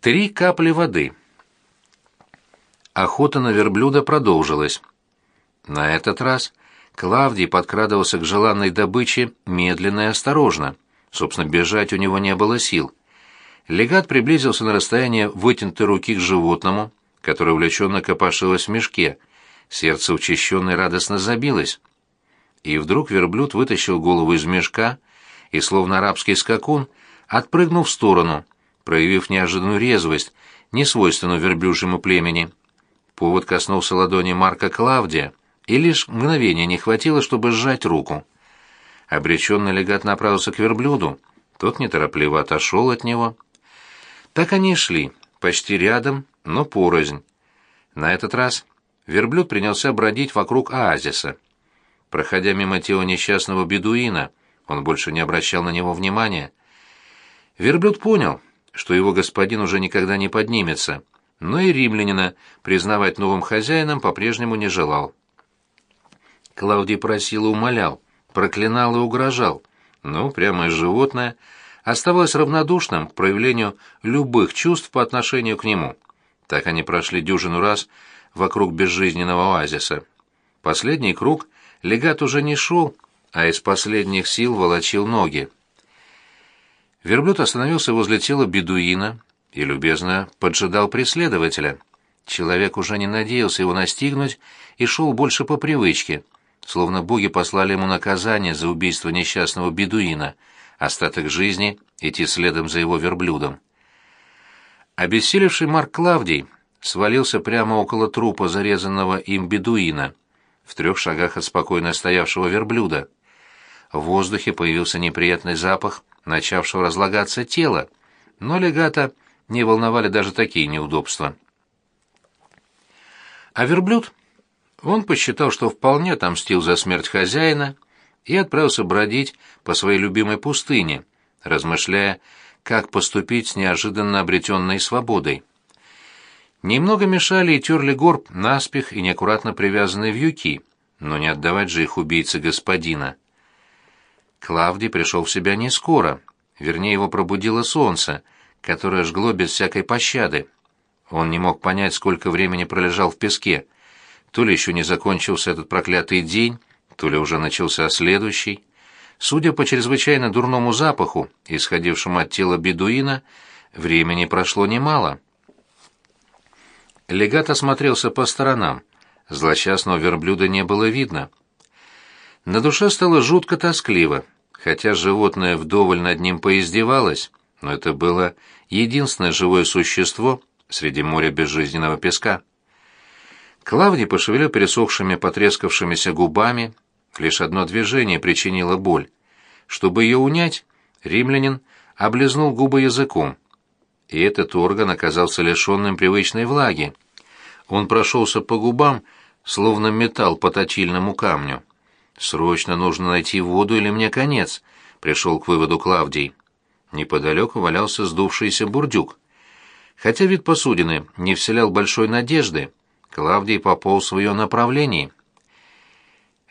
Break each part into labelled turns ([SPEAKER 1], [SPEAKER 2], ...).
[SPEAKER 1] Три капли воды. Охота на верблюда продолжилась. На этот раз Клавдий подкрадывался к желанной добыче медленно и осторожно. Собственно, бежать у него не было сил. Легат приблизился на расстояние вытянутой руки к животному, которое увлеченно копошилось в мешке. Сердце учащенно и радостно забилось. И вдруг верблюд вытащил голову из мешка и, словно арабский скакун, отпрыгнул в сторону, проявив неожиданную резвость, несвойственную верблюжьему племени. Повод коснулся ладони Марка Клавдия, и лишь мгновения не хватило, чтобы сжать руку. Обреченный легат направился к верблюду, тот неторопливо отошел от него. Так они шли, почти рядом, но порознь. На этот раз верблюд принялся бродить вокруг оазиса. Проходя мимо тела несчастного бедуина, он больше не обращал на него внимания. Верблюд понял, что его господин уже никогда не поднимется, но и римлянина признавать новым хозяином по-прежнему не желал. Клавдий просил и умолял, проклинал и угрожал, но прямо животное оставалось равнодушным к проявлению любых чувств по отношению к нему. Так они прошли дюжину раз вокруг безжизненного оазиса. Последний круг легат уже не шел, а из последних сил волочил ноги. Верблюд остановился возле тела бедуина и любезно поджидал преследователя. Человек уже не надеялся его настигнуть и шел больше по привычке — словно боги послали ему наказание за убийство несчастного бедуина, остаток жизни идти следом за его верблюдом. Обессилевший Марк Клавдий свалился прямо около трупа зарезанного им бедуина, в трех шагах от спокойно стоявшего верблюда. В воздухе появился неприятный запах начавшего разлагаться тела, но легата не волновали даже такие неудобства. А верблюд он посчитал, что вполне отомстил за смерть хозяина и отправился бродить по своей любимой пустыне, размышляя, как поступить с неожиданно обретенной свободой. Немного мешали и терли горб наспех и неаккуратно привязанные вьюки, но не отдавать же их убийце господина. Клавдий пришел в себя не скоро, вернее его пробудило солнце, которое жгло без всякой пощады. Он не мог понять, сколько времени пролежал в песке — то ли еще не закончился этот проклятый день, то ли уже начался следующий. Судя по чрезвычайно дурному запаху, исходившему от тела бедуина, времени прошло немало. Легат осмотрелся по сторонам. Злосчастного верблюда не было видно. На душе стало жутко тоскливо, хотя животное вдоволь над ним поиздевалось, но это было единственное живое существо среди моря безжизненного песка. Клавдий пошевелил пересохшими потрескавшимися губами, лишь одно движение причинило боль. Чтобы ее унять, римлянин облизнул губы языком. И этот орган оказался лишенным привычной влаги. Он прошелся по губам, словно металл по точильному камню. «Срочно нужно найти воду или мне конец», — пришел к выводу Клавдий. Неподалеку валялся сдувшийся бурдюк. Хотя вид посудины не вселял большой надежды, Клавдий пополз в ее направлении.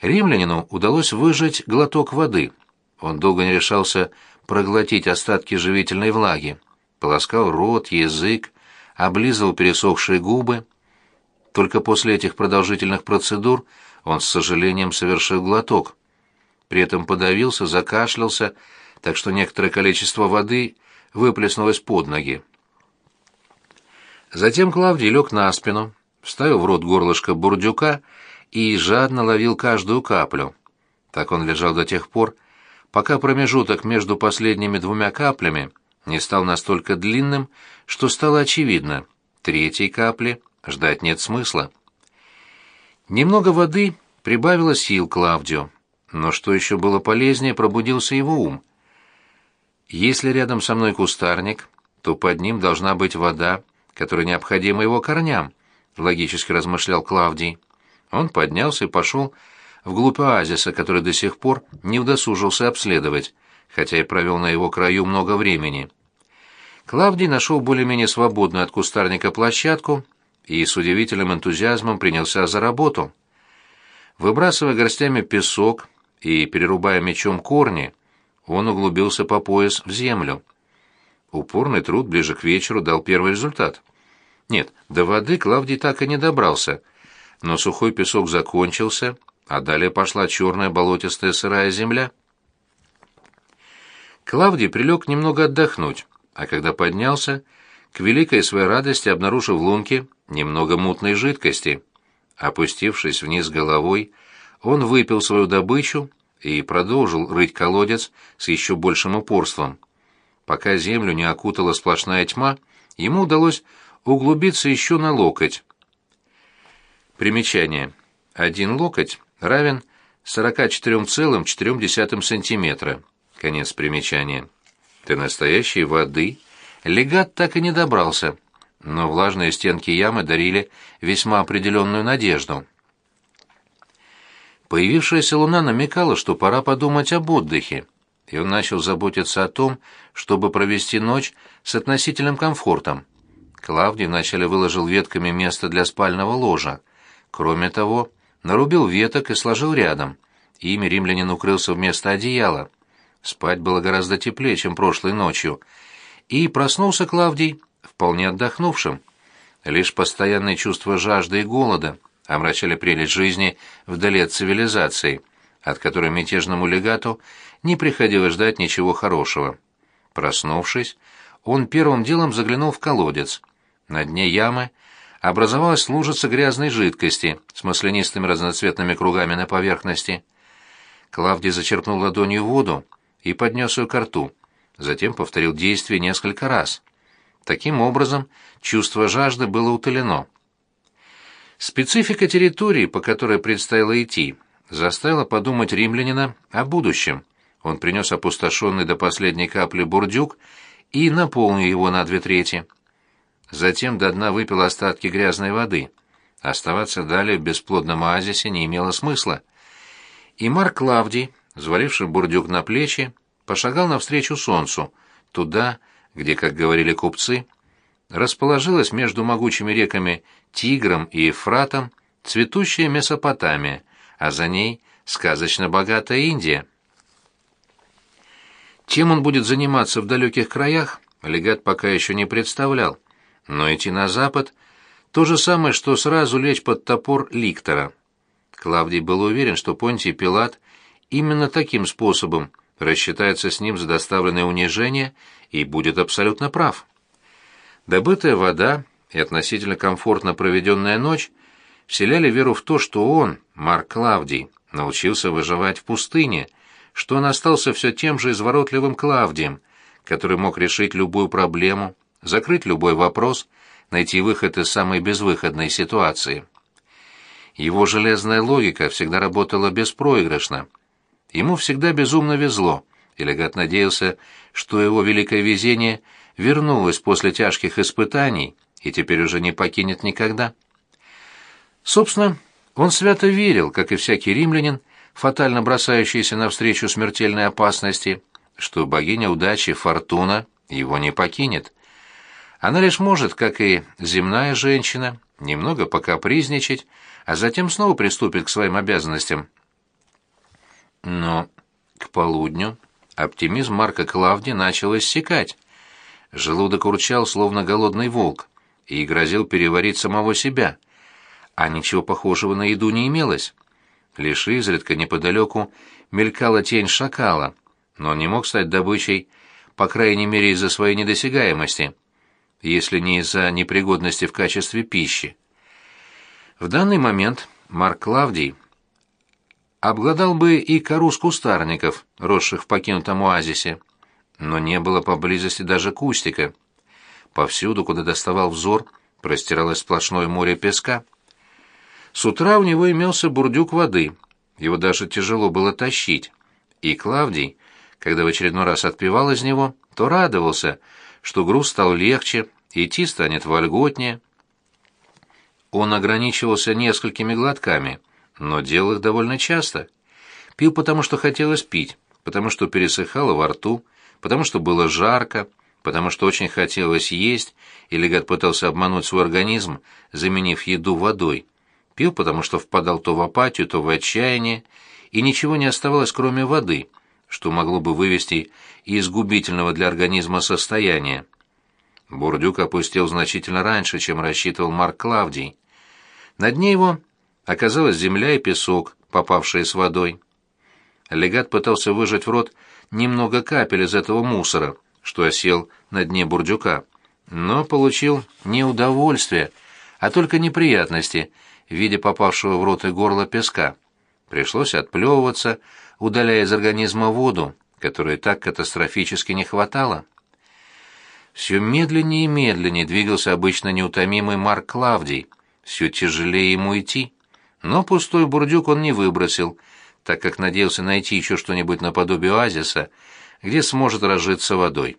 [SPEAKER 1] Римлянину удалось выжать глоток воды. Он долго не решался проглотить остатки живительной влаги. Полоскал рот, язык, облизывал пересохшие губы. Только после этих продолжительных процедур он с сожалением совершил глоток. При этом подавился, закашлялся, так что некоторое количество воды выплеснулось под ноги. Затем Клавдий лег на спину, вставил в рот горлышко бурдюка и жадно ловил каждую каплю. Так он лежал до тех пор, пока промежуток между последними двумя каплями не стал настолько длинным, что стало очевидно, третьей капли ждать нет смысла. Немного воды прибавило сил Клавдио, но что еще было полезнее, пробудился его ум. Если рядом со мной кустарник, то под ним должна быть вода, которая необходима его корням логически размышлял Клавдий. Он поднялся и пошел вглубь оазиса, который до сих пор не удосужился обследовать, хотя и провел на его краю много времени. Клавдий нашел более-менее свободную от кустарника площадку и с удивительным энтузиазмом принялся за работу. Выбрасывая горстями песок и перерубая мечом корни, он углубился по пояс в землю. Упорный труд ближе к вечеру дал первый результат. Нет, до воды Клавдий так и не добрался, но сухой песок закончился, а далее пошла черная болотистая сырая земля. Клавдий прилег немного отдохнуть, а когда поднялся, к великой своей радости обнаружив в лунке немного мутной жидкости. Опустившись вниз головой, он выпил свою добычу и продолжил рыть колодец с еще большим упорством. Пока землю не окутала сплошная тьма, ему удалось углубиться еще на локоть. Примечание. Один локоть равен 44,4 сантиметра. Конец примечания. До настоящей воды легат так и не добрался, но влажные стенки ямы дарили весьма определенную надежду. Появившаяся луна намекала, что пора подумать об отдыхе, и он начал заботиться о том, чтобы провести ночь с относительным комфортом. Клавдий вначале выложил ветками место для спального ложа. Кроме того, нарубил веток и сложил рядом. Ими римлянин укрылся вместо одеяла. Спать было гораздо теплее, чем прошлой ночью. И проснулся Клавдий вполне отдохнувшим. Лишь постоянное чувство жажды и голода омрачали прелесть жизни вдали от цивилизации, от которой мятежному легату не приходилось ждать ничего хорошего. Проснувшись, он первым делом заглянул в колодец. На дне ямы образовалась лужица грязной жидкости с маслянистыми разноцветными кругами на поверхности. Клавдий зачерпнул ладонью воду и поднес ее к рту, затем повторил действие несколько раз. Таким образом, чувство жажды было утолено. Специфика территории, по которой предстояло идти, заставила подумать римлянина о будущем. Он принес опустошенный до последней капли бурдюк и наполнил его на две трети. Затем до дна выпил остатки грязной воды. Оставаться далее в бесплодном оазисе не имело смысла. И Марк Клавдий, взваливший бурдюк на плечи, пошагал навстречу солнцу, туда, где, как говорили купцы, расположилась между могучими реками Тигром и Ефратом цветущая Месопотамия, а за ней сказочно богатая Индия. Чем он будет заниматься в далеких краях, легат пока еще не представлял, но идти на запад — то же самое, что сразу лечь под топор ликтора. Клавдий был уверен, что Понтий Пилат именно таким способом рассчитается с ним за доставленное унижение и будет абсолютно прав. Добытая вода и относительно комфортно проведенная ночь вселяли веру в то, что он, Марк Клавдий, научился выживать в пустыне, что он остался все тем же изворотливым Клавдием, который мог решить любую проблему, закрыть любой вопрос, найти выход из самой безвыходной ситуации. Его железная логика всегда работала беспроигрышно. Ему всегда безумно везло, и Легат надеялся, что его великое везение вернулось после тяжких испытаний и теперь уже не покинет никогда. Собственно, он свято верил, как и всякий римлянин, фатально бросающийся навстречу смертельной опасности, что богиня удачи Фортуна его не покинет. Она лишь может, как и земная женщина, немного покапризничать, а затем снова приступит к своим обязанностям. Но к полудню оптимизм Марка Клавди начал иссякать. Желудок урчал, словно голодный волк, и грозил переварить самого себя. А ничего похожего на еду не имелось. Лишь изредка неподалеку мелькала тень шакала, но он не мог стать добычей, по крайней мере, из-за своей недосягаемости, если не из-за непригодности в качестве пищи. В данный момент Марк Клавдий обглодал бы и кору с кустарников, росших в покинутом оазисе, но не было поблизости даже кустика. Повсюду, куда доставал взор, простиралось сплошное море песка. С утра у него имелся бурдюк воды, его даже тяжело было тащить, и Клавдий, когда в очередной раз отпивал из него, то радовался, что груз стал легче, идти станет вольготнее. Он ограничивался несколькими глотками, но делал их довольно часто. Пил потому, что хотелось пить, потому что пересыхало во рту, потому что было жарко, потому что очень хотелось есть, и Легат пытался обмануть свой организм, заменив еду водой. Пил, потому что впадал то в апатию, то в отчаяние, и ничего не оставалось, кроме воды, что могло бы вывести из губительного для организма состояния. Бурдюк опустил значительно раньше, чем рассчитывал Марк Клавдий. На дне его оказалась земля и песок, попавшие с водой. Легат пытался выжать в рот немного капель из этого мусора, что осел на дне бурдюка, но получил не удовольствие, а только неприятности в виде попавшего в рот и горло песка. Пришлось отплевываться, удаляя из организма воду, которой так катастрофически не хватало. Все медленнее и медленнее двигался обычно неутомимый Марк Клавдий, все тяжелее ему идти. Но пустой бурдюк он не выбросил, так как надеялся найти еще что-нибудь наподобие оазиса, где сможет разжиться водой.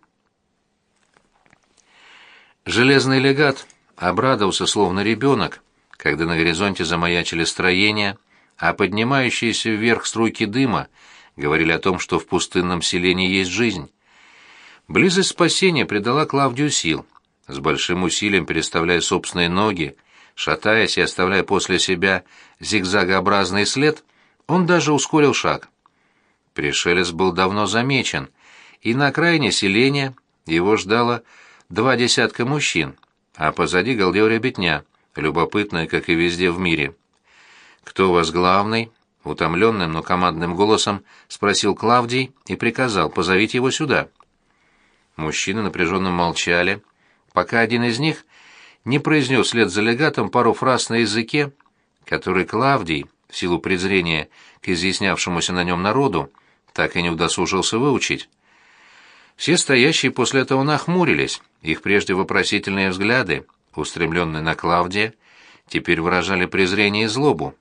[SPEAKER 1] Железный легат обрадовался словно ребенок, когда на горизонте замаячили строения, а поднимающиеся вверх струйки дыма говорили о том, что в пустынном селении есть жизнь. Близость спасения придала Клавдию сил. С большим усилием переставляя собственные ноги, шатаясь и оставляя после себя зигзагообразный след, он даже ускорил шаг. Пришелец был давно замечен, и на окраине селения его ждало два десятка мужчин, а позади галдел ребятня, любопытная, как и везде в мире. «Кто у вас главный?» — утомленным, но командным голосом спросил Клавдий и приказал «позовите его сюда». Мужчины напряженно молчали, пока один из них не произнес вслед за легатом пару фраз на языке, который Клавдий, в силу презрения к изъяснявшемуся на нем народу, так и не удосужился выучить. Все стоящие после этого нахмурились, их прежде вопросительные взгляды, устремленные на Клавдия, теперь выражали презрение и злобу.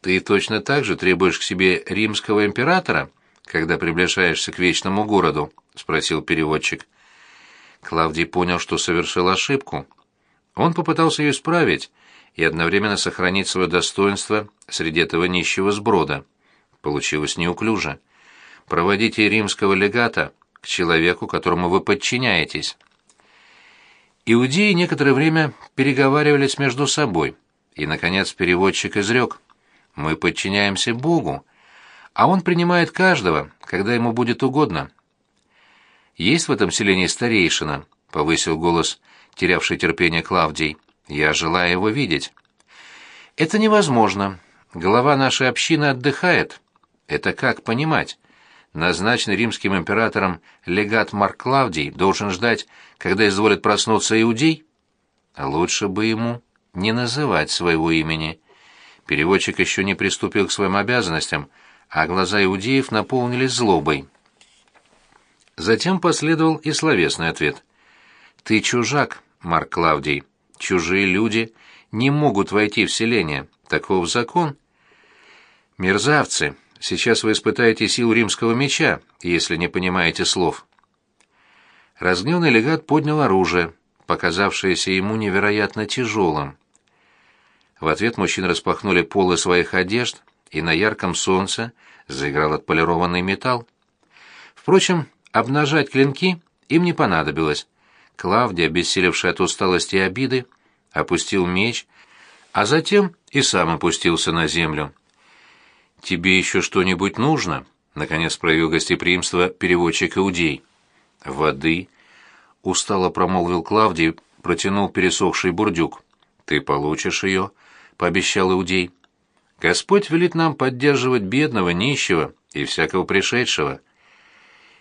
[SPEAKER 1] «Ты точно так же требуешь к себе римского императора?» когда приближаешься к вечному городу?» — спросил переводчик. Клавдий понял, что совершил ошибку. Он попытался ее исправить и одновременно сохранить свое достоинство среди этого нищего сброда. Получилось неуклюже. «Проводите римского легата к человеку, которому вы подчиняетесь». Иудеи некоторое время переговаривались между собой, и, наконец, переводчик изрек. «Мы подчиняемся Богу, а он принимает каждого, когда ему будет угодно. «Есть в этом селении старейшина?» — повысил голос, терявший терпение Клавдий. «Я желаю его видеть». «Это невозможно. Глава нашей общины отдыхает. Это как понимать? Назначенный римским императором легат Марк Клавдий должен ждать, когда изволит проснуться иудей? Лучше бы ему не называть своего имени». Переводчик еще не приступил к своим обязанностям — а глаза иудеев наполнились злобой. Затем последовал и словесный ответ. «Ты чужак, Марк Клавдий. Чужие люди не могут войти в селение. Таков закон». «Мерзавцы, сейчас вы испытаете силу римского меча, если не понимаете слов». Разгневанный легат поднял оружие, показавшееся ему невероятно тяжелым. В ответ мужчины распахнули полы своих одежд, и на ярком солнце заиграл отполированный металл. Впрочем, обнажать клинки им не понадобилось. Клавдия, обессилевшая от усталости и обиды, опустил меч, а затем и сам опустился на землю. «Тебе еще что-нибудь нужно?» — наконец проявил гостеприимство переводчик Иудей. «Воды?» — устало промолвил Клавдий, протянул пересохший бурдюк. «Ты получишь ее», — пообещал Иудей. Господь велит нам поддерживать бедного, нищего и всякого пришедшего.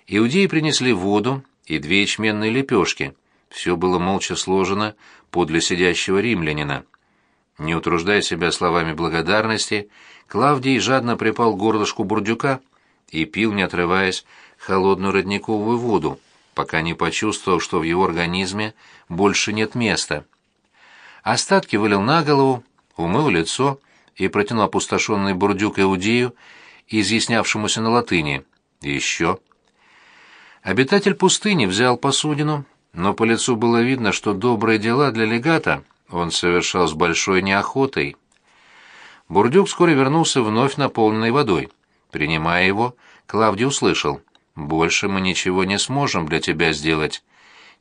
[SPEAKER 1] Иудеи принесли воду и две ячменные лепешки. Все было молча сложено подле сидящего римлянина. Не утруждая себя словами благодарности, Клавдий жадно припал горлышку бурдюка и пил, не отрываясь, холодную родниковую воду, пока не почувствовал, что в его организме больше нет места. Остатки вылил на голову, умыл лицо и протянул опустошенный бурдюк Иудею, изъяснявшемуся на латыни. еще. Обитатель пустыни взял посудину, но по лицу было видно, что добрые дела для легата он совершал с большой неохотой. Бурдюк вскоре вернулся вновь наполненной водой. Принимая его, Клавдий услышал, «Больше мы ничего не сможем для тебя сделать.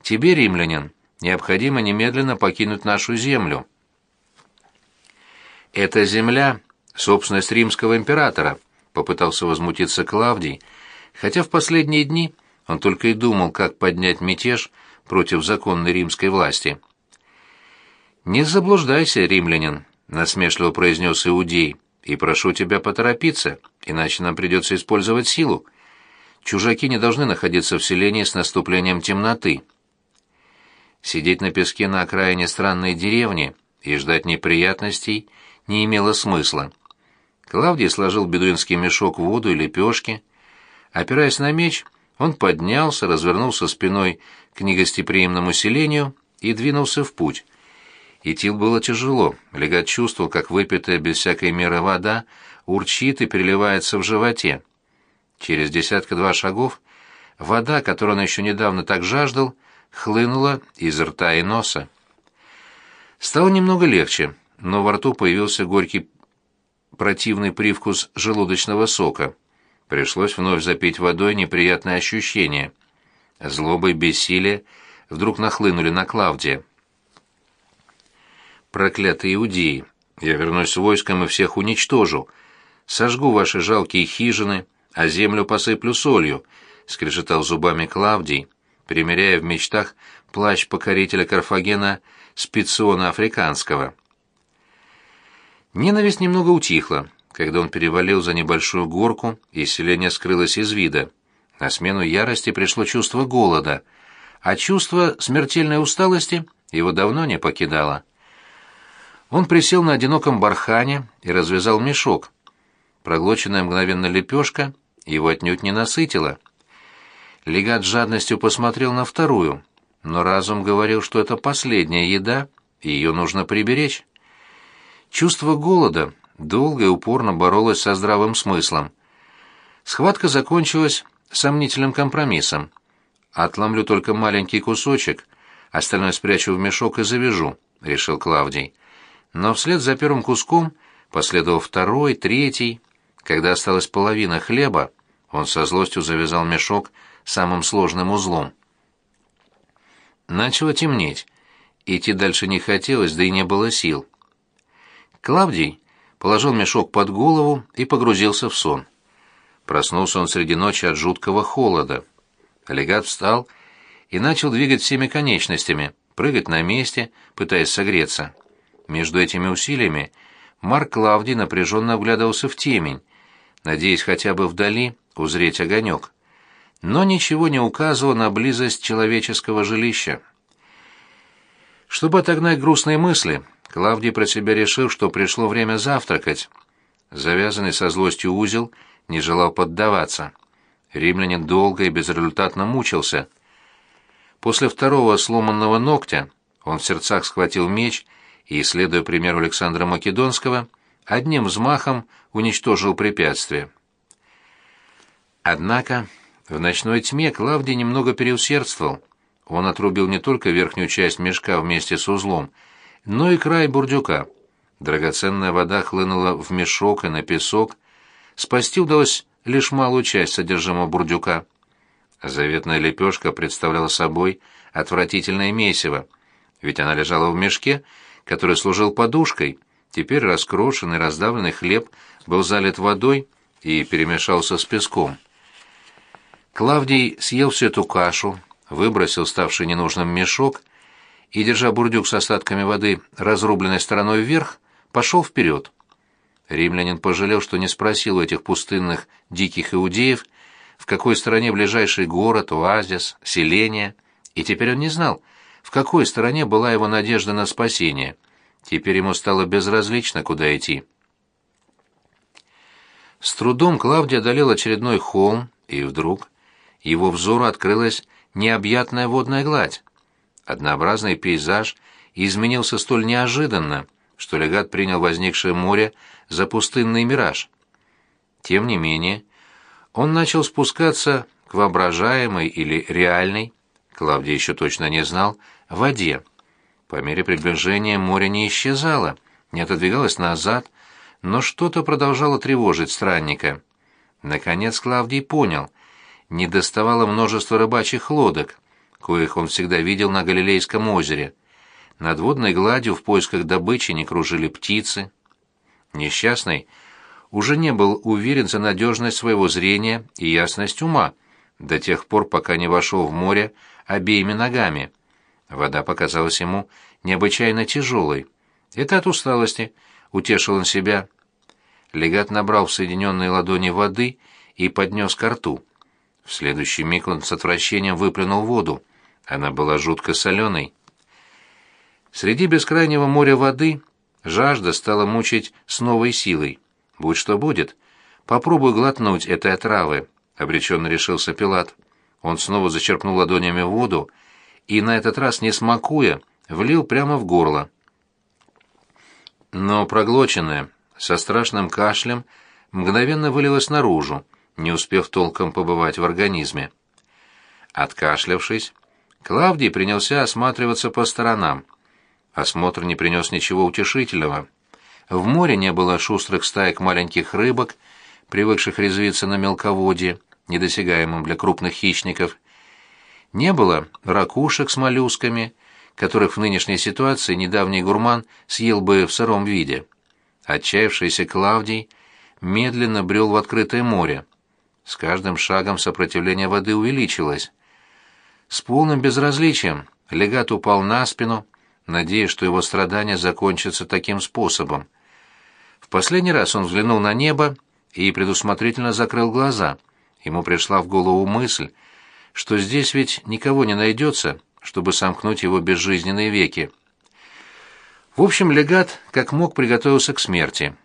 [SPEAKER 1] Тебе, римлянин, необходимо немедленно покинуть нашу землю». Эта земля — собственность римского императора, попытался возмутиться Клавдий, хотя в последние дни он только и думал, как поднять мятеж против законной римской власти. «Не заблуждайся, римлянин», — насмешливо произнес Иудей, — «и прошу тебя поторопиться, иначе нам придется использовать силу. Чужаки не должны находиться в селении с наступлением темноты». Сидеть на песке на окраине странной деревни и ждать неприятностей не имело смысла. Клавдий сложил бедуинский мешок в воду и лепешки. Опираясь на меч, он поднялся, развернулся спиной к негостеприимному селению и двинулся в путь. Идти было тяжело. Легат чувствовал, как выпитая без всякой меры вода урчит и переливается в животе. Через десятка-два шагов вода, которую он еще недавно так жаждал, хлынула из рта и носа. Стало немного легче, но во рту появился горький противный привкус желудочного сока. Пришлось вновь запить водой неприятное ощущение. Злоба и бессилие вдруг нахлынули на Клавдия. «Проклятые иудеи! Я вернусь с войском и всех уничтожу. Сожгу ваши жалкие хижины, а землю посыплю солью», — скрежетал зубами Клавдий, примеряя в мечтах плащ покорителя Карфагена Спициона Африканского. Ненависть немного утихла, когда он перевалил за небольшую горку, и селение скрылось из вида. На смену ярости пришло чувство голода, а чувство смертельной усталости его давно не покидало. Он присел на одиноком бархане и развязал мешок. Проглоченная мгновенно лепешка его отнюдь не насытила. Легат с жадностью посмотрел на вторую, но разум говорил, что это последняя еда, и ее нужно приберечь. Чувство голода долго и упорно боролось со здравым смыслом. Схватка закончилась сомнительным компромиссом. «Отломлю только маленький кусочек, остальное спрячу в мешок и завяжу», — решил Клавдий. Но вслед за первым куском последовал второй, третий. Когда осталась половина хлеба, он со злостью завязал мешок самым сложным узлом. Начало темнеть. Идти дальше не хотелось, да и не было сил. Клавдий положил мешок под голову и погрузился в сон. Проснулся он среди ночи от жуткого холода. Легат встал и начал двигать всеми конечностями, прыгать на месте, пытаясь согреться. Между этими усилиями Марк Клавдий напряженно вглядывался в темень, надеясь хотя бы вдали узреть огонек. Но ничего не указывало на близость человеческого жилища. Чтобы отогнать грустные мысли, Клавдий про себя решил, что пришло время завтракать. Завязанный со злостью узел не желал поддаваться. Римлянин долго и безрезультатно мучился. После второго сломанного ногтя он в сердцах схватил меч и, следуя примеру Александра Македонского, одним взмахом уничтожил препятствие. Однако в ночной тьме Клавдий немного переусердствовал. Он отрубил не только верхнюю часть мешка вместе с узлом, но и край бурдюка. Драгоценная вода хлынула в мешок и на песок. Спасти удалось лишь малую часть содержимого бурдюка. Заветная лепешка представляла собой отвратительное месиво, ведь она лежала в мешке, который служил подушкой. Теперь раскрошенный, раздавленный хлеб был залит водой и перемешался с песком. Клавдий съел всю эту кашу, выбросил ставший ненужным мешок и, держа бурдюк с остатками воды разрубленной стороной вверх, пошел вперед. Римлянин пожалел, что не спросил у этих пустынных диких иудеев, в какой стороне ближайший город, оазис, селение, и теперь он не знал, в какой стороне была его надежда на спасение. Теперь ему стало безразлично, куда идти. С трудом Клавдия одолел очередной холм, и вдруг его взору открылась необъятная водная гладь. Однообразный пейзаж изменился столь неожиданно, что легат принял возникшее море за пустынный мираж. Тем не менее, он начал спускаться к воображаемой или реальной, Клавдий еще точно не знал, воде. По мере приближения море не исчезало, не отодвигалось назад, но что-то продолжало тревожить странника. Наконец Клавдий понял, не доставало множество рыбачьих лодок, коих он всегда видел на Галилейском озере. Над водной гладью в поисках добычи не кружили птицы. Несчастный уже не был уверен за надежность своего зрения и ясность ума, до тех пор, пока не вошел в море обеими ногами. Вода показалась ему необычайно тяжелой. Это от усталости, утешил он себя. Легат набрал в соединенные ладони воды и поднес ко рту. В следующий миг он с отвращением выплюнул воду. Она была жутко соленой. Среди бескрайнего моря воды жажда стала мучить с новой силой. Будь что будет, попробуй глотнуть этой отравы, — обреченно решился Пилат. Он снова зачерпнул ладонями воду и, на этот раз не смакуя, влил прямо в горло. Но проглоченное, со страшным кашлем, мгновенно вылилось наружу, не успев толком побывать в организме. Откашлявшись, Клавдий принялся осматриваться по сторонам. Осмотр не принес ничего утешительного. В море не было шустрых стаек маленьких рыбок, привыкших резвиться на мелководье, недосягаемом для крупных хищников. Не было ракушек с моллюсками, которых в нынешней ситуации недавний гурман съел бы в сыром виде. Отчаявшийся Клавдий медленно брел в открытое море. С каждым шагом сопротивление воды увеличилось. С полным безразличием легат упал на спину, надеясь, что его страдания закончатся таким способом. В последний раз он взглянул на небо и предусмотрительно закрыл глаза. Ему пришла в голову мысль, что здесь ведь никого не найдется, чтобы сомкнуть его безжизненные веки. В общем, легат как мог приготовился к смерти.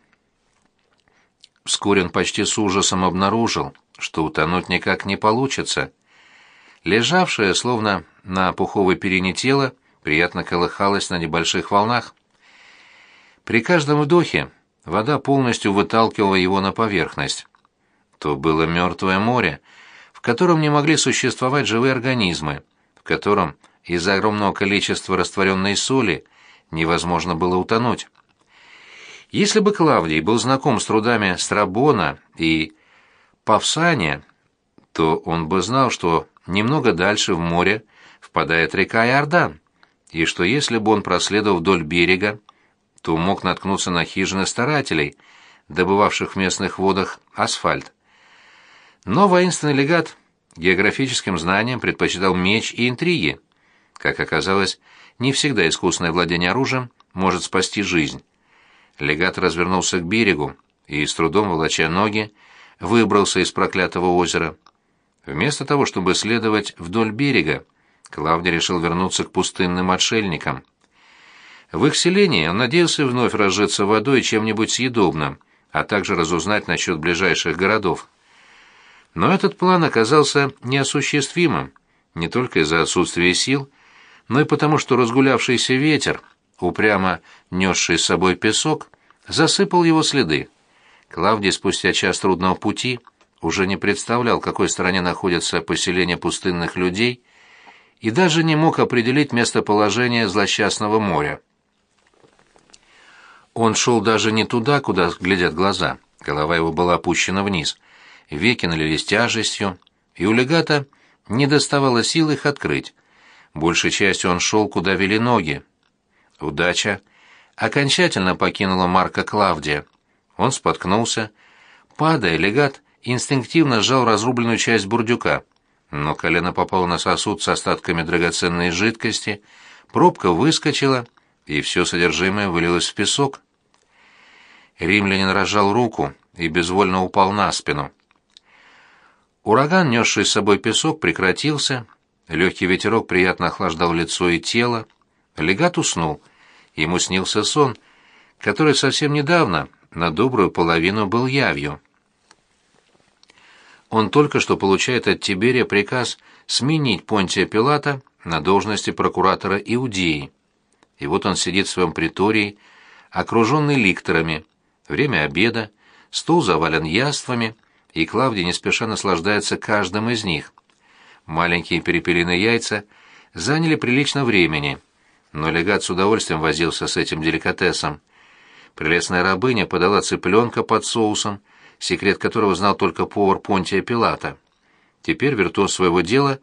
[SPEAKER 1] Вскоре он почти с ужасом обнаружил, что утонуть никак не получится. Лежавшее, словно на пуховой перине тело, приятно колыхалось на небольших волнах. При каждом вдохе вода полностью выталкивала его на поверхность. То было мертвое море, в котором не могли существовать живые организмы, в котором из-за огромного количества растворенной соли невозможно было утонуть. Если бы Клавдий был знаком с трудами Страбона и Павсания, то он бы знал, что немного дальше в море впадает река Иордан, и что если бы он проследовал вдоль берега, то мог наткнуться на хижины старателей, добывавших в местных водах асфальт. Но воинственный легат географическим знаниям предпочитал меч и интриги. Как оказалось, не всегда искусное владение оружием может спасти жизнь. Легат развернулся к берегу и, с трудом волоча ноги, выбрался из проклятого озера. Вместо того, чтобы следовать вдоль берега, Клавдий решил вернуться к пустынным отшельникам. В их селении он надеялся вновь разжиться водой чем-нибудь съедобным, а также разузнать насчет ближайших городов. Но этот план оказался неосуществимым, не только из-за отсутствия сил, но и потому, что разгулявшийся ветер, упрямо несший с собой песок, засыпал его следы. Клавдий спустя час трудного пути уже не представлял, какой стороне находится поселение пустынных людей, и даже не мог определить местоположение злосчастного моря. Он шел даже не туда, куда глядят глаза. Голова его была опущена вниз. Веки налились тяжестью, и у легата не доставало сил их открыть. Большей частью он шел, куда вели ноги. Удача окончательно покинула Марка Клавдия. Он споткнулся. Падая, легат инстинктивно сжал разрубленную часть бурдюка — но колено попало на сосуд с остатками драгоценной жидкости, пробка выскочила, и все содержимое вылилось в песок. Римлянин разжал руку и безвольно упал на спину. Ураган, несший с собой песок, прекратился, легкий ветерок приятно охлаждал лицо и тело. Легат уснул. Ему снился сон, который совсем недавно на добрую половину был явью. Он только что получает от Тиберия приказ сменить Понтия Пилата на должности прокуратора Иудеи. И вот он сидит в своем притории, окруженный ликторами. Время обеда, стол завален яствами, и Клавдий не спеша наслаждается каждым из них. Маленькие перепелиные яйца заняли прилично времени, но легат с удовольствием возился с этим деликатесом. Прелестная рабыня подала цыпленка под соусом, секрет которого знал только повар Понтия Пилата. Теперь виртуоз своего дела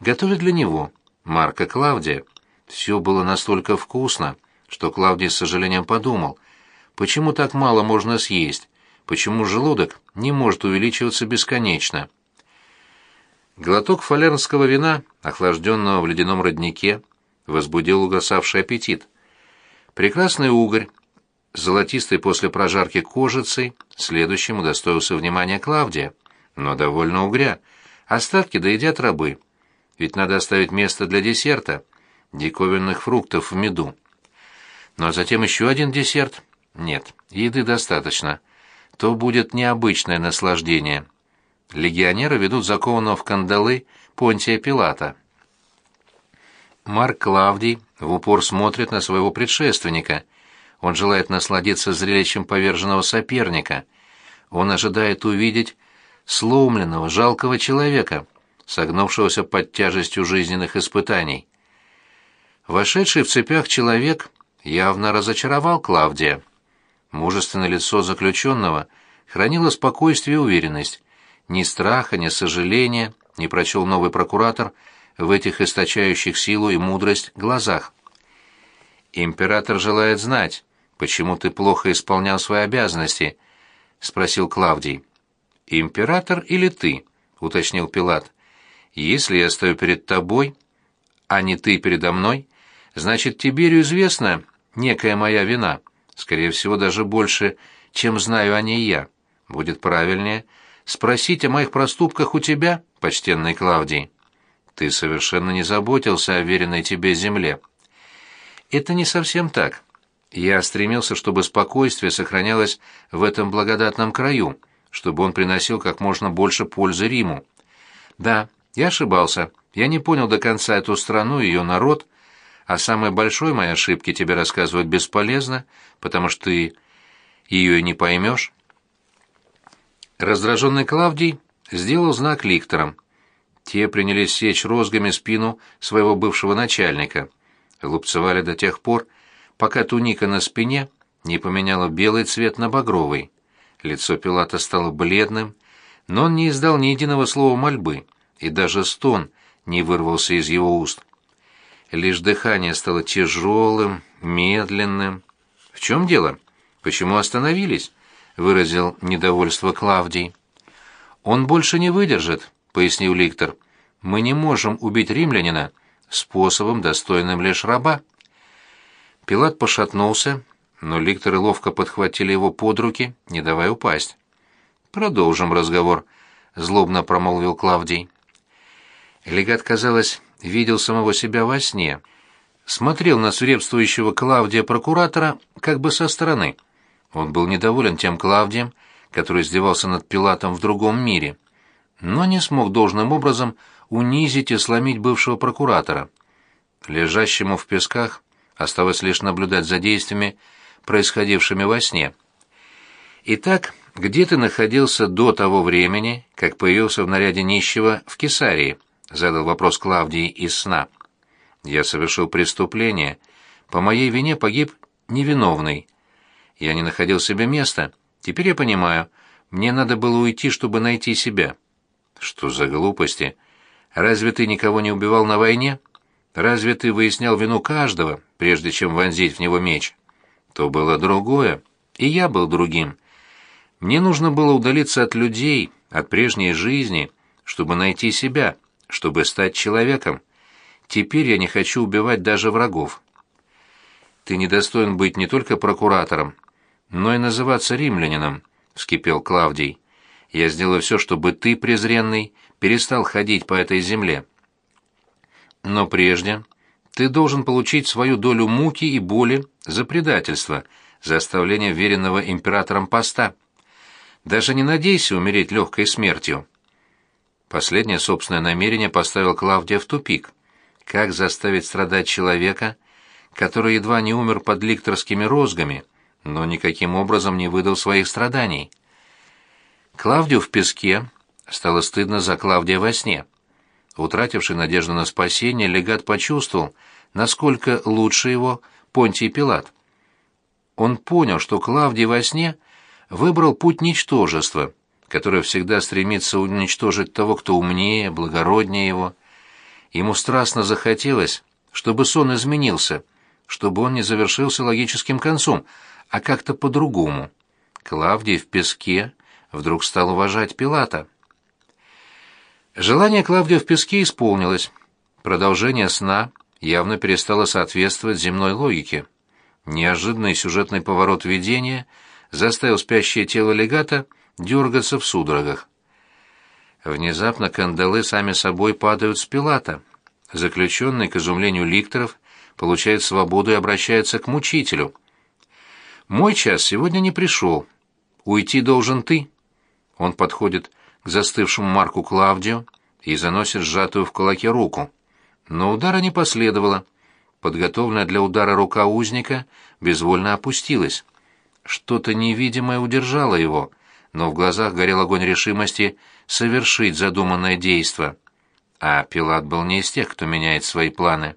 [SPEAKER 1] готовит для него, Марка Клавдия. Все было настолько вкусно, что Клавдий с сожалением подумал, почему так мало можно съесть, почему желудок не может увеличиваться бесконечно. Глоток фалернского вина, охлажденного в ледяном роднике, возбудил угасавший аппетит. Прекрасный угорь, золотистый после прожарки кожицей, следующим удостоился внимания Клавдия. Но довольно угря. Остатки доедят рабы. Ведь надо оставить место для десерта, диковинных фруктов в меду. Ну а затем еще один десерт. Нет, еды достаточно. То будет необычное наслаждение. Легионеры ведут закованного в кандалы Понтия Пилата. Марк Клавдий в упор смотрит на своего предшественника. Он желает насладиться зрелищем поверженного соперника. Он ожидает увидеть сломленного, жалкого человека, согнувшегося под тяжестью жизненных испытаний. Вошедший в цепях человек явно разочаровал Клавдия. Мужественное лицо заключенного хранило спокойствие и уверенность. Ни страха, ни сожаления не прочел новый прокуратор в этих источающих силу и мудрость глазах. «Император желает знать, почему ты плохо исполнял свои обязанности?» — спросил Клавдий. «Император или ты?» — уточнил Пилат. «Если я стою перед тобой, а не ты передо мной, значит, Тиберию известна некая моя вина, скорее всего, даже больше, чем знаю о ней я. Будет правильнее спросить о моих проступках у тебя, почтенный Клавдий. Ты совершенно не заботился о веренной тебе земле». «Это не совсем так. Я стремился, чтобы спокойствие сохранялось в этом благодатном краю, чтобы он приносил как можно больше пользы Риму. Да, я ошибался. Я не понял до конца эту страну и ее народ, а самой большой моей ошибки тебе рассказывать бесполезно, потому что ты ее и не поймешь. Раздраженный Клавдий сделал знак ликторам. Те принялись сечь розгами спину своего бывшего начальника. Лупцевали до тех пор, пока туника на спине не поменяла белый цвет на багровый. Лицо Пилата стало бледным, но он не издал ни единого слова мольбы, и даже стон не вырвался из его уст. Лишь дыхание стало тяжелым, медленным. «В чем дело? Почему остановились?» — выразил недовольство Клавдий. «Он больше не выдержит», — пояснил Ликтор. «Мы не можем убить римлянина способом, достойным лишь раба». Пилат пошатнулся, но ликторы ловко подхватили его под руки, не давая упасть. «Продолжим разговор», — злобно промолвил Клавдий. Легат, казалось, видел самого себя во сне. Смотрел на свирепствующего Клавдия прокуратора как бы со стороны. Он был недоволен тем Клавдием, который издевался над Пилатом в другом мире, но не смог должным образом унизить и сломить бывшего прокуратора. Лежащему в песках осталось лишь наблюдать за действиями происходившими во сне. Итак, где ты находился до того времени, как появился в наряде нищего в Кесарии? задал вопрос Клавдий из сна. Я совершил преступление. По моей вине погиб невиновный. Я не находил себе места. Теперь я понимаю, мне надо было уйти, чтобы найти себя. Что за глупости? Разве ты никого не убивал на войне? Разве ты выяснял вину каждого, прежде чем вонзить в него меч? то было другое, и я был другим. Мне нужно было удалиться от людей, от прежней жизни, чтобы найти себя, чтобы стать человеком. Теперь я не хочу убивать даже врагов. Ты недостоин быть не только прокуратором, но и называться римлянином, вскипел Клавдий. Я сделаю все, чтобы ты, презренный, перестал ходить по этой земле. Но прежде ты должен получить свою долю муки и боли за предательство, за оставление веренного императором поста. Даже не надейся умереть легкой смертью. Последнее собственное намерение поставил Клавдия в тупик. Как заставить страдать человека, который едва не умер под ликторскими розгами, но никаким образом не выдал своих страданий? Клавдию в песке стало стыдно за Клавдия во сне. Утративший надежду на спасение, легат почувствовал, насколько лучше его Понтий Пилат. Он понял, что Клавдий во сне выбрал путь ничтожества, которое всегда стремится уничтожить того, кто умнее, благороднее его. Ему страстно захотелось, чтобы сон изменился, чтобы он не завершился логическим концом, а как-то по-другому. Клавдий в песке вдруг стал уважать Пилата. Желание Клавдия в песке исполнилось. Продолжение сна явно перестало соответствовать земной логике. Неожиданный сюжетный поворот видения заставил спящее тело легата дергаться в судорогах. Внезапно кандалы сами собой падают с Пилата. Заключенный, к изумлению ликторов, получает свободу и обращается к мучителю. «Мой час сегодня не пришел. Уйти должен ты». Он подходит к застывшему Марку Клавдию и заносит сжатую в кулаке руку. Но удара не последовало. Подготовленная для удара рука узника безвольно опустилась. Что-то невидимое удержало его, но в глазах горел огонь решимости совершить задуманное действо. А Пилат был не из тех, кто меняет свои планы.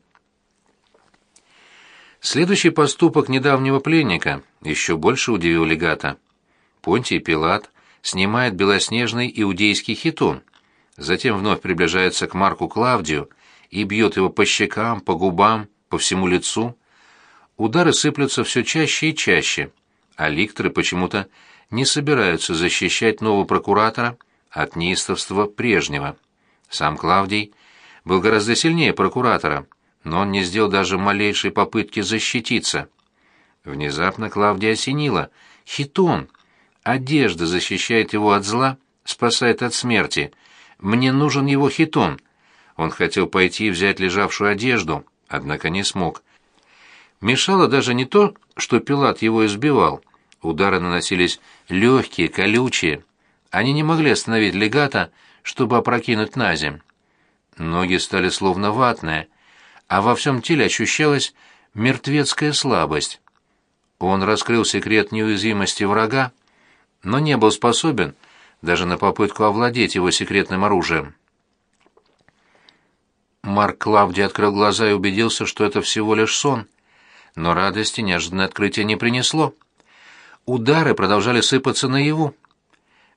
[SPEAKER 1] Следующий поступок недавнего пленника еще больше удивил легата. Понтий Пилат снимает белоснежный иудейский хитон, затем вновь приближается к Марку Клавдию и бьет его по щекам, по губам, по всему лицу. Удары сыплются все чаще и чаще, а ликторы почему-то не собираются защищать нового прокуратора от неистовства прежнего. Сам Клавдий был гораздо сильнее прокуратора, но он не сделал даже малейшей попытки защититься. Внезапно Клавдия осенила. Хитон! Одежда защищает его от зла, спасает от смерти. Мне нужен его хитон. Он хотел пойти и взять лежавшую одежду, однако не смог. Мешало даже не то, что Пилат его избивал. Удары наносились легкие, колючие. Они не могли остановить легата, чтобы опрокинуть на земь. Ноги стали словно ватные, а во всем теле ощущалась мертвецкая слабость. Он раскрыл секрет неуязвимости врага, но не был способен даже на попытку овладеть его секретным оружием. Марк Клавдий открыл глаза и убедился, что это всего лишь сон. Но радости неожиданное открытие не принесло. Удары продолжали сыпаться наяву.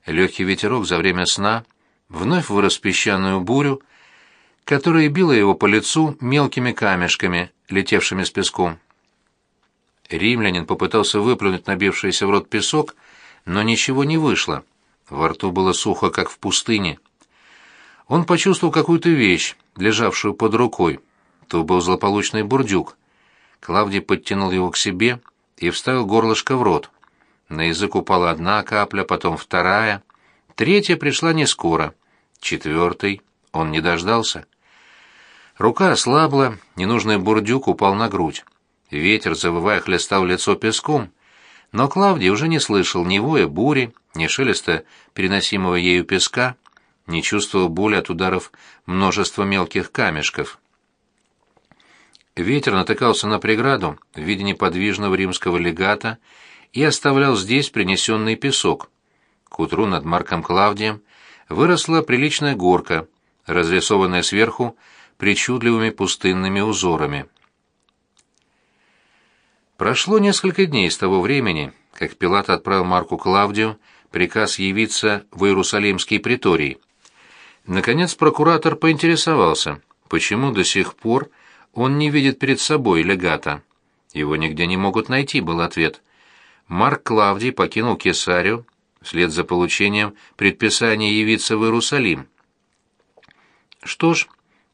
[SPEAKER 1] Легкий ветерок за время сна вновь вырос песчаную бурю, которая била его по лицу мелкими камешками, летевшими с песком. Римлянин попытался выплюнуть набившийся в рот песок, но ничего не вышло. Во рту было сухо, как в пустыне. Он почувствовал какую-то вещь, лежавшую под рукой. То был злополучный бурдюк. Клавдий подтянул его к себе и вставил горлышко в рот. На язык упала одна капля, потом вторая. Третья пришла не скоро. Четвертый он не дождался. Рука ослабла, ненужный бурдюк упал на грудь. Ветер, завывая, хлестал лицо песком. Но Клавдий уже не слышал ни воя бури, ни шелеста переносимого ею песка, не чувствовал боли от ударов множества мелких камешков. Ветер натыкался на преграду в виде неподвижного римского легата и оставлял здесь принесенный песок. К утру над Марком Клавдием выросла приличная горка, разрисованная сверху причудливыми пустынными узорами. Прошло несколько дней с того времени, как Пилат отправил Марку Клавдию приказ явиться в Иерусалимский приторий. Наконец прокуратор поинтересовался, почему до сих пор он не видит перед собой легата. Его нигде не могут найти, был ответ. Марк Клавдий покинул Кесарию вслед за получением предписания явиться в Иерусалим. Что ж,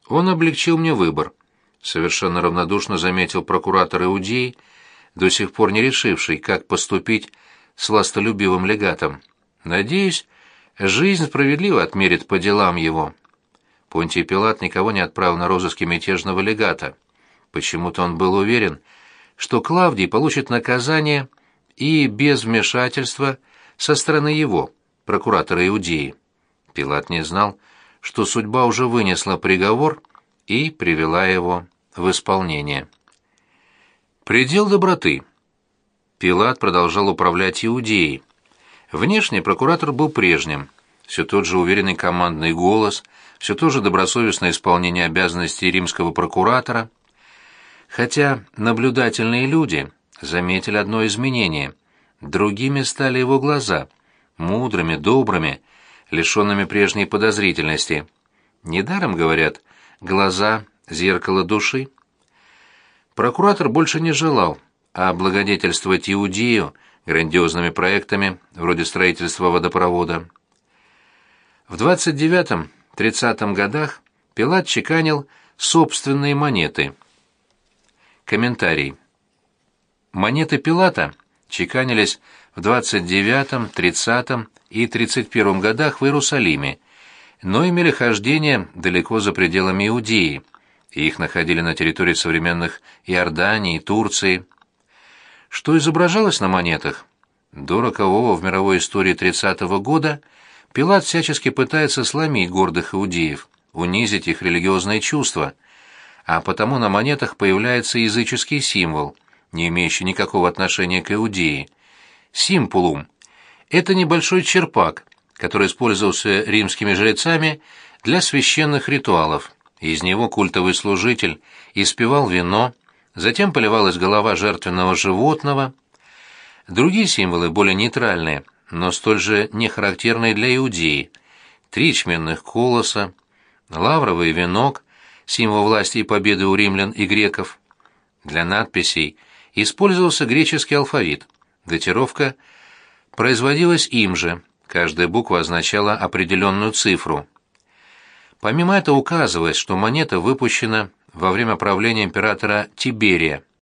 [SPEAKER 1] он облегчил мне выбор, совершенно равнодушно заметил прокуратор Иудеи, до сих пор не решивший, как поступить с властолюбивым легатом. Надеюсь, жизнь справедливо отмерит по делам его. Понтий Пилат никого не отправил на розыски мятежного легата. Почему-то он был уверен, что Клавдий получит наказание и без вмешательства со стороны его, прокуратора Иудеи. Пилат не знал, что судьба уже вынесла приговор и привела его в исполнение. Предел доброты. Пилат продолжал управлять Иудеей. Внешне прокуратор был прежним. Все тот же уверенный командный голос, все то же добросовестное исполнение обязанностей римского прокуратора. Хотя наблюдательные люди заметили одно изменение. Другими стали его глаза, мудрыми, добрыми, лишенными прежней подозрительности. Недаром, говорят, глаза — зеркало души. Прокуратор больше не желал облагодетельствовать Иудею грандиозными проектами вроде строительства водопровода. В 29-30 годах Пилат чеканил собственные монеты. Комментарий. Монеты Пилата чеканились в 29, 30 и 31 годах в Иерусалиме, но имели хождение далеко за пределами Иудеи, их находили на территории современных Иордании, Турции. Что изображалось на монетах? До рокового в мировой истории 30-го года Пилат всячески пытается сломить гордых иудеев, унизить их религиозные чувства, а потому на монетах появляется языческий символ, не имеющий никакого отношения к иудеи. Симпулум – это небольшой черпак, который использовался римскими жрецами для священных ритуалов. Из него культовый служитель испевал вино, затем поливалась голова жертвенного животного. Другие символы, более нейтральные, но столь же нехарактерные для иудеи. Три чменных колоса, лавровый венок, символ власти и победы у римлян и греков. Для надписей использовался греческий алфавит. Датировка производилась им же, каждая буква означала определенную цифру. Помимо этого указывается, что монета выпущена во время правления императора Тиберия.